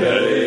Amen.